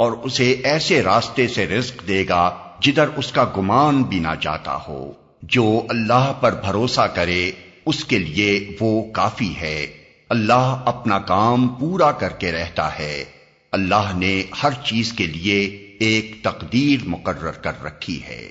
اور اسے ایسے راستے سے رزق دے گا جدھر اس کا گمان بھی نہ جاتا ہو۔ جو اللہ پر بھروسہ کرے، اس کے لیے وہ کافی ہے۔ اللہ اپنا کام پورا کر کے رہتا ہے۔ اللہ نے ہر چیز کے لیے ایک تقدیر مقرر کر رکھی ہے۔